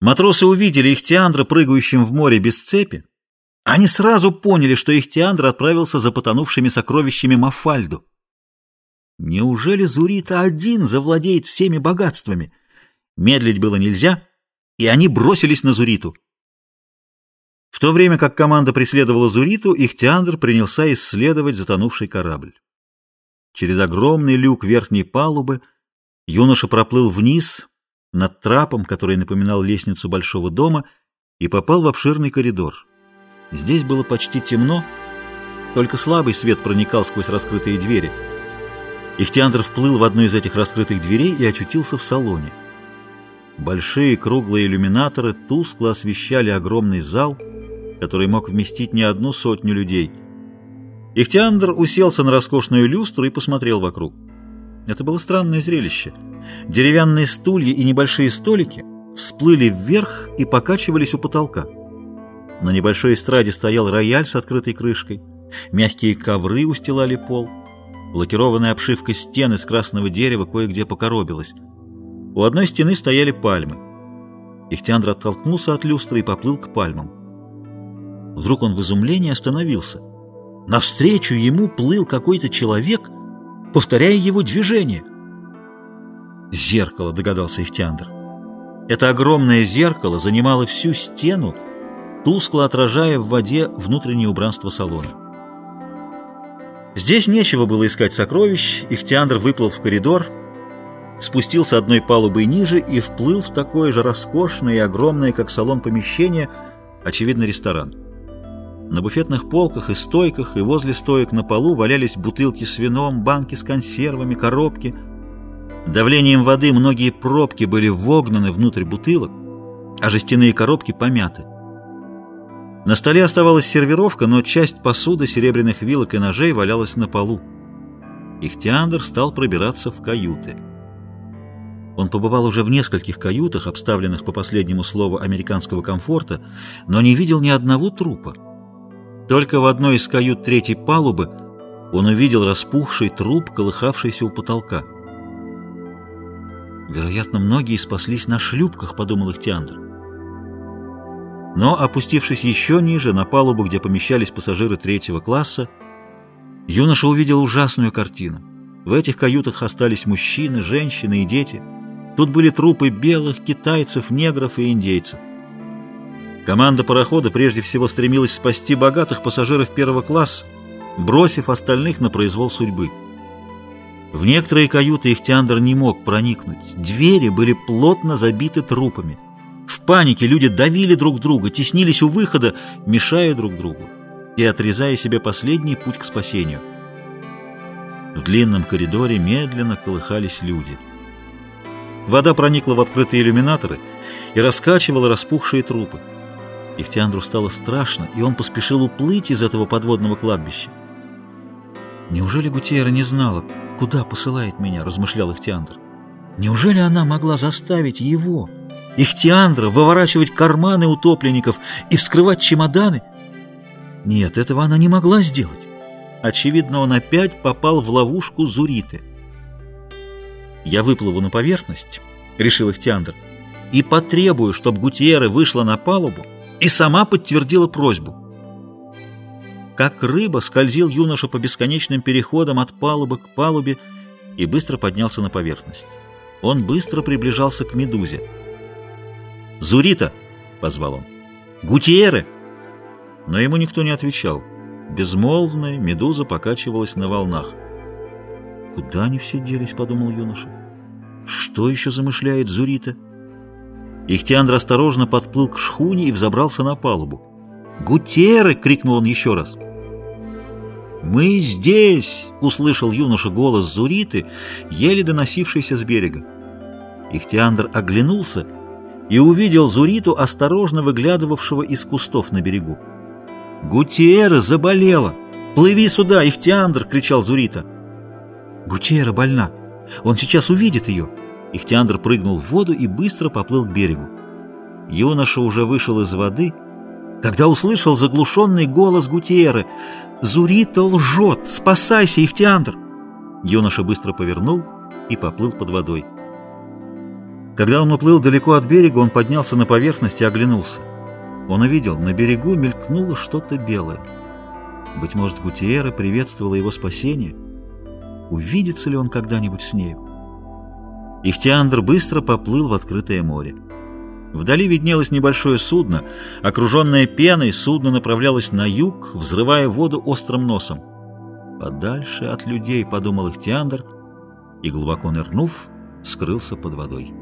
Матросы увидели Ихтиандра, прыгающим в море без цепи. Они сразу поняли, что Ихтиандр отправился за потонувшими сокровищами Мафальду. Неужели Зурита один завладеет всеми богатствами? Медлить было нельзя, и они бросились на Зуриту. В то время как команда преследовала Зуриту, Ихтиандр принялся исследовать затонувший корабль. Через огромный люк верхней палубы юноша проплыл вниз над трапом, который напоминал лестницу большого дома, и попал в обширный коридор. Здесь было почти темно, только слабый свет проникал сквозь раскрытые двери. Ихтиандр вплыл в одну из этих раскрытых дверей и очутился в салоне. Большие круглые иллюминаторы тускло освещали огромный зал, который мог вместить не одну сотню людей. Ихтиандр уселся на роскошную люстру и посмотрел вокруг. Это было странное зрелище. Деревянные стулья и небольшие столики всплыли вверх и покачивались у потолка. На небольшой эстраде стоял рояль с открытой крышкой. Мягкие ковры устилали пол. Лакированная обшивка стен из красного дерева кое-где покоробилась. У одной стены стояли пальмы. Ихтиандр оттолкнулся от люстры и поплыл к пальмам. Вдруг он в изумлении остановился. Навстречу ему плыл какой-то человек, повторяя его движение. «Зеркало», — догадался Ихтиандр. Это огромное зеркало занимало всю стену, тускло отражая в воде внутреннее убранство салона. Здесь нечего было искать сокровищ, Ихтиандр выплыл в коридор, спустился одной палубой ниже и вплыл в такое же роскошное и огромное, как салон помещение, очевидно, ресторан. На буфетных полках и стойках, и возле стоек на полу валялись бутылки с вином, банки с консервами, коробки. Давлением воды многие пробки были вогнаны внутрь бутылок, а жестяные коробки помяты. На столе оставалась сервировка, но часть посуды, серебряных вилок и ножей валялась на полу. Ихтиандр стал пробираться в каюты. Он побывал уже в нескольких каютах, обставленных по последнему слову американского комфорта, но не видел ни одного трупа. Только в одной из кают третьей палубы он увидел распухший труп, колыхавшийся у потолка. «Вероятно, многие спаслись на шлюпках», — подумал Ихтиандр. Но, опустившись еще ниже, на палубу, где помещались пассажиры третьего класса, юноша увидел ужасную картину. В этих каютах остались мужчины, женщины и дети. Тут были трупы белых, китайцев, негров и индейцев. Команда парохода прежде всего стремилась спасти богатых пассажиров первого класса, бросив остальных на произвол судьбы. В некоторые каюты Ихтиандр не мог проникнуть. Двери были плотно забиты трупами. В панике люди давили друг друга, теснились у выхода, мешая друг другу и отрезая себе последний путь к спасению. В длинном коридоре медленно колыхались люди. Вода проникла в открытые иллюминаторы и раскачивала распухшие трупы. Ихтиандру стало страшно, и он поспешил уплыть из этого подводного кладбища. «Неужели Гутиера не знала, куда посылает меня?» – размышлял Ихтиандр. «Неужели она могла заставить его, Ихтиандра, выворачивать карманы утопленников и вскрывать чемоданы?» Нет, этого она не могла сделать. Очевидно, он опять попал в ловушку Зуриты. «Я выплыву на поверхность», — решил Ихтиандр, — «и потребую, чтобы Гутиера вышла на палубу и сама подтвердила просьбу. Как рыба скользил юноша по бесконечным переходам от палубы к палубе и быстро поднялся на поверхность. Он быстро приближался к медузе. «Зурита!» — позвал он. «Гутиеры!» Но ему никто не отвечал. Безмолвная медуза покачивалась на волнах. «Куда они все делись?» — подумал юноша. «Что еще замышляет Зурита?» Ихтиандр осторожно подплыл к шхуне и взобрался на палубу. «Гутеры!» — крикнул он еще раз. «Мы здесь!» — услышал юноша голос Зуриты, еле доносившийся с берега. Ихтиандр оглянулся и увидел Зуриту, осторожно выглядывавшего из кустов на берегу. «Гутиера заболела! Плыви сюда, Ихтиандр!» — кричал Зурита. «Гутиера больна! Он сейчас увидит ее!» Ихтиандр прыгнул в воду и быстро поплыл к берегу. Юноша уже вышел из воды, когда услышал заглушенный голос Гутиеры. «Зурита лжет! Спасайся, Ихтиандр!» Юноша быстро повернул и поплыл под водой. Когда он уплыл далеко от берега, он поднялся на поверхность и оглянулся. Он увидел, на берегу мелькнуло что-то белое. Быть может, Гутиера приветствовала его спасение? Увидится ли он когда-нибудь с нею? Ихтиандр быстро поплыл в открытое море. Вдали виднелось небольшое судно. Окруженное пеной, судно направлялось на юг, взрывая воду острым носом. «Подальше от людей», — подумал Ихтиандр, и, глубоко нырнув, скрылся под водой.